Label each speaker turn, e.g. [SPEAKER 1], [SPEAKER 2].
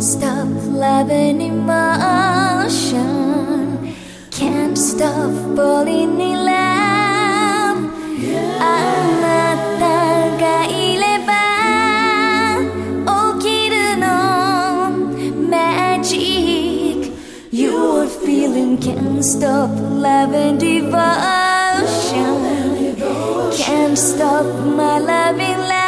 [SPEAKER 1] Can't stop loving emotion. Can't stop falling in love. Yeah. あなたがいれば起きるの magic. Your feeling can't stop loving devotion. Can't stop my loving love.